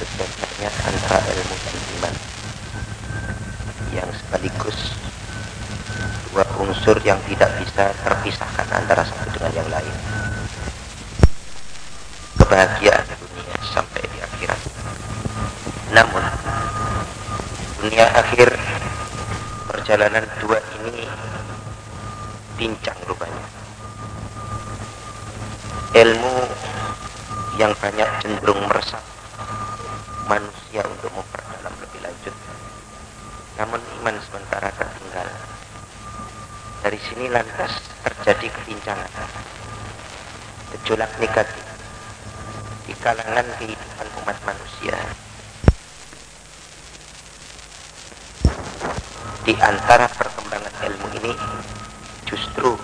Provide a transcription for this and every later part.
berbentuknya antara ilmu dan iman yang sekaligus dua unsur yang tidak bisa terpisahkan antara satu dengan yang lain. Kebahagiaan dunia sampai di akhirat. Namun dunia akhir perjalanan dua ini pincang rupanya. Ilmu yang banyak cenderung meresap manusia untuk memperdalam lebih lanjut. Namun iman sementara tertinggal. Dari sini lantas terjadi kepincangan. Gejolak negatif di kalangan kehidupan umat manusia. Di antara perkembangan ilmu ini justru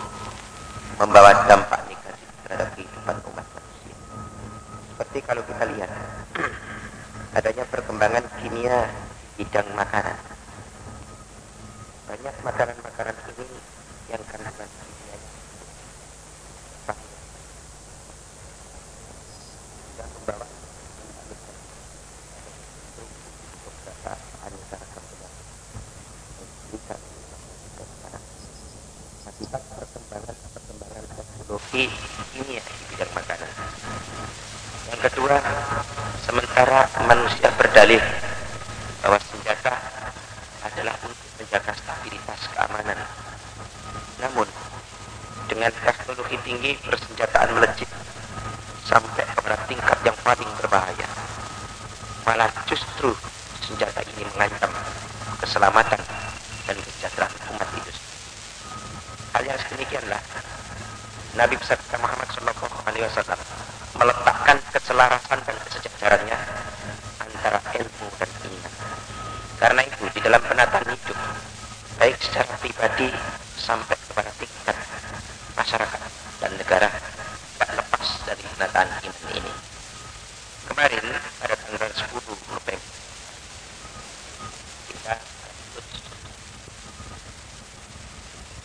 membawa dampak negatif terhadap kehidupan umat manusia. Seperti kalau kita lihat adanya perkembangan kimia bidang makanan. Banyak makanan-makanan ini yang kandungan kimia yang membawa beberapa antara akibat perkembangan perkembangan teknologi kimia di bidang makanan. Yang kedua, sementara manusia berdalih bahwa senjata adalah untuk menjaga stabilitas keamanan. Namun, dengan teknologi tinggi persenjataan melejit sampai kepada tingkat yang paling berbahaya. Malah justru senjata ini mengancam keselamatan dan kesejahteraan umat itu. Hal yang sedemikianlah Nabi besar kita Muhammad Shallallahu Alaihi Wasallam meletakkan keselarasan dan kesejahterannya antara ilmu dan iman. Karena itu di dalam penataan hidup, baik secara pribadi sampai kepada tingkat masyarakat dan negara, tak lepas dari penataan iman ini. Kemarin pada tanggal 10 November kita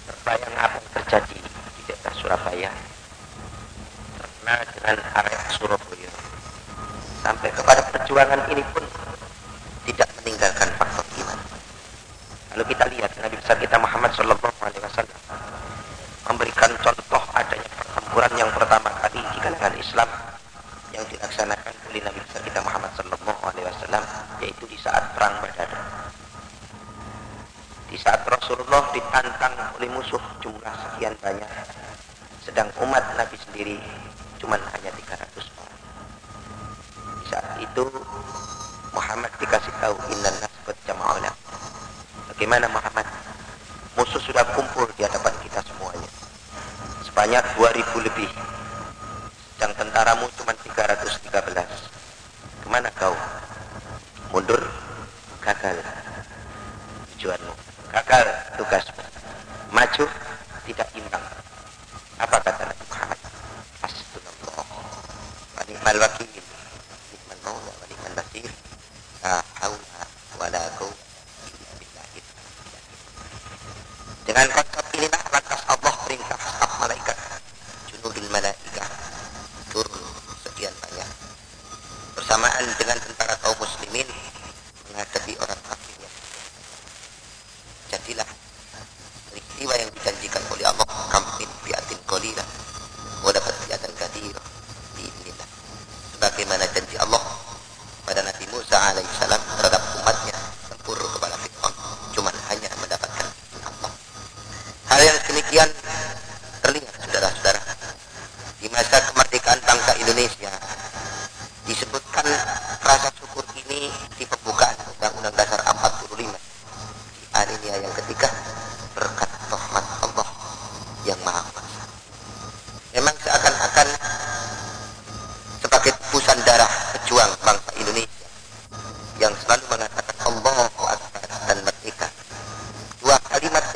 terbayang apa yang terjadi di daerah Surabaya terkenal dengan area Surabaya sampai kepada perjuangan ini pun tidak meninggalkan faktor iman kalau kita lihat Nabi besar kita Muhammad Shallallahu Alaihi Wasallam memberikan contoh adanya pertempuran yang pertama kali di kalangan Islam yang dilaksanakan oleh Nabi besar kita Muhammad Shallallahu Alaihi Wasallam yaitu di saat perang Badar. Di saat Rasulullah ditantang oleh musuh jumlah sekian banyak sedang umat Nabi sendiri cuma hanya 300 orang. Di saat itu Muhammad dikasih tahu jama'una bagaimana Muhammad? Musuh sudah kumpul di hadapan kita semuanya. Sebanyak 2000 lebih dengan konsep inilah lantas Marina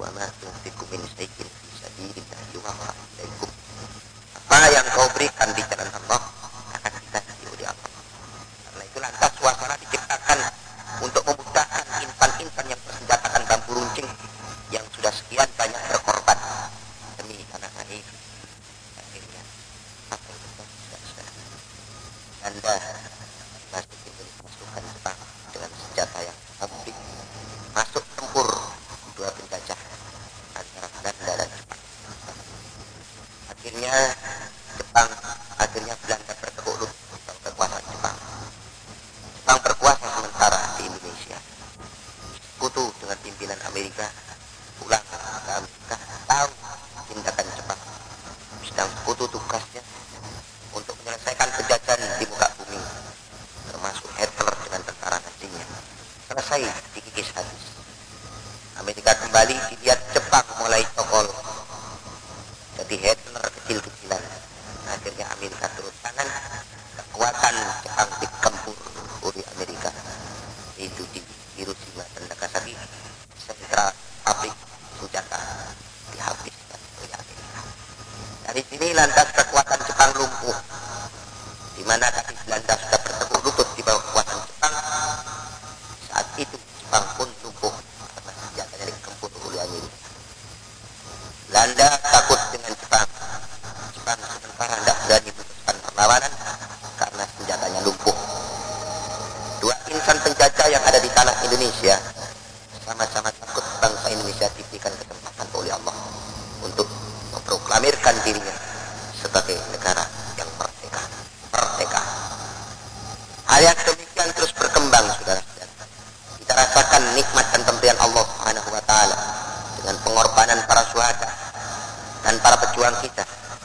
wa ma tunfiqu min he hit.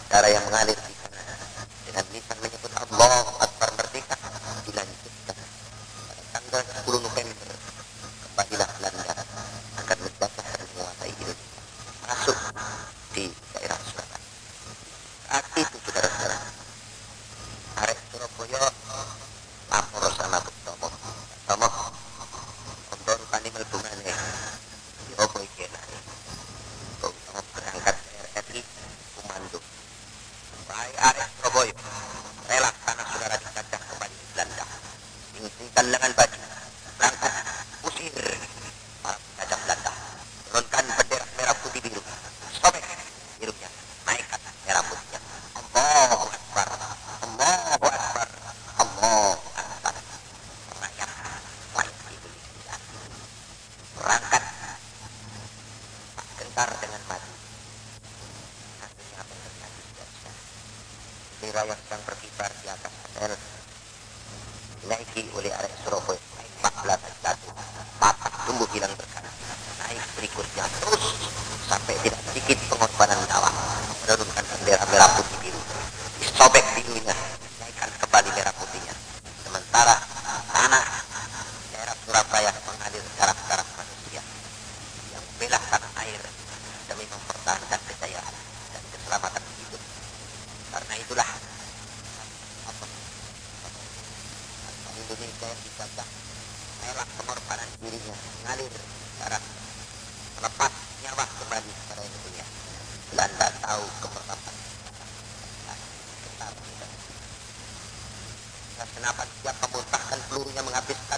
darah yang mengalir. I, I, wilayah yang berkibar di atas hotel Naiki oleh arek Surabaya. 14 satu. Patah tumbuh hilang berkala naik berikutnya terus. Sampai tidak sedikit. ini saya ibadah merah pengorbanan dirinya. Mengalir secara lepas nyawa kembali kepada yang dan tak tahu kemerdekaan nah, kenapa dia memuntahkan pelurunya menghabis.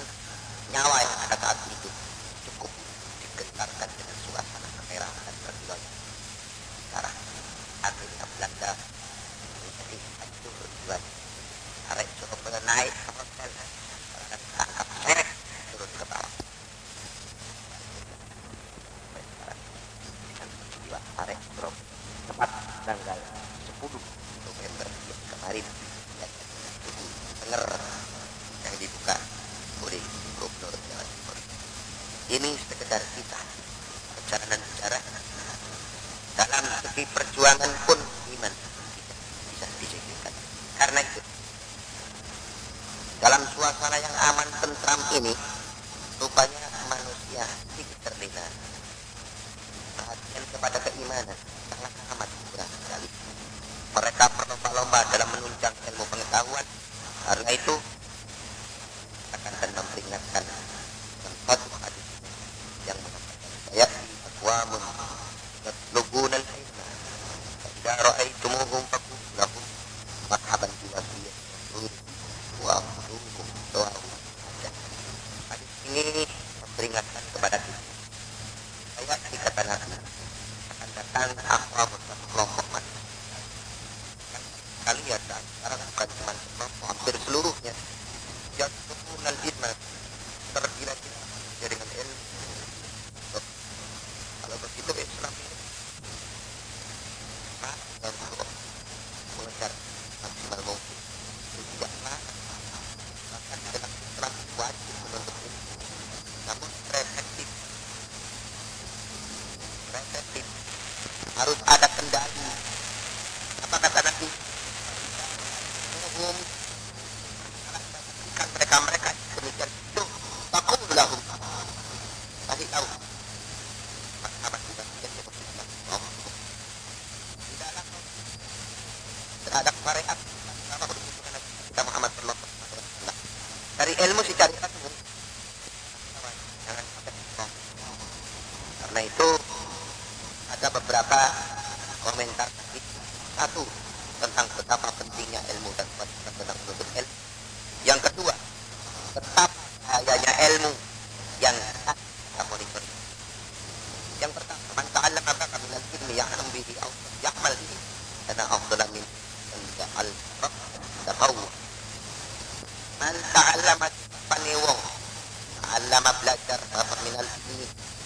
Dalam suasana yang aman tentram ini, rupanya manusia sedikit terlena. Perhatian kepada keimanan. belajar uh, ini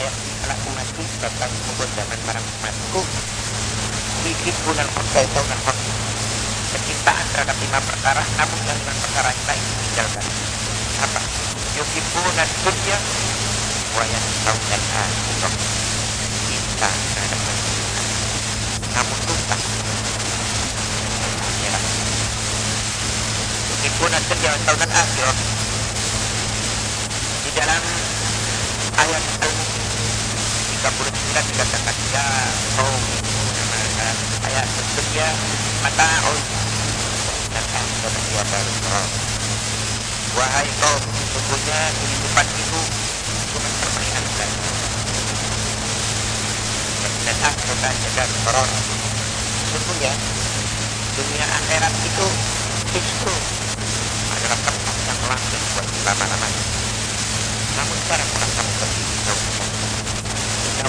ayah anak umatku datang membuat zaman barang para umatku Yuhibunan hukka yasawunan hukka Kecintaan terhadap lima perkara Namun yang lima perkara kita ini tinggalkan Apa? yuk ibu Yuhibunan dunia Wa yasawunan akhirah kita terhadap kecintaan Namun ya. ibu dan dunia tahu dan akhirah Di dalam ayat al 39 33 oh saya mata kepada baru wahai kau sesungguhnya itu cuma dunia akhirat itu justru adalah tempat langsung buat lama-lama namun sekarang orang kamu pergi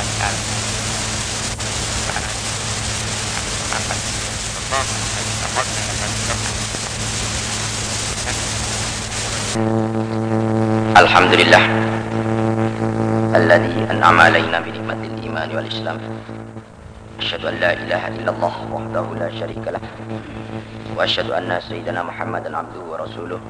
الحمد لله الذي أنعم علينا بنعمة الإيمان والإسلام. أشهد أن لا إله إلا الله وحده لا شريك له وأشهد أن سيدنا محمدا عبده ورسوله.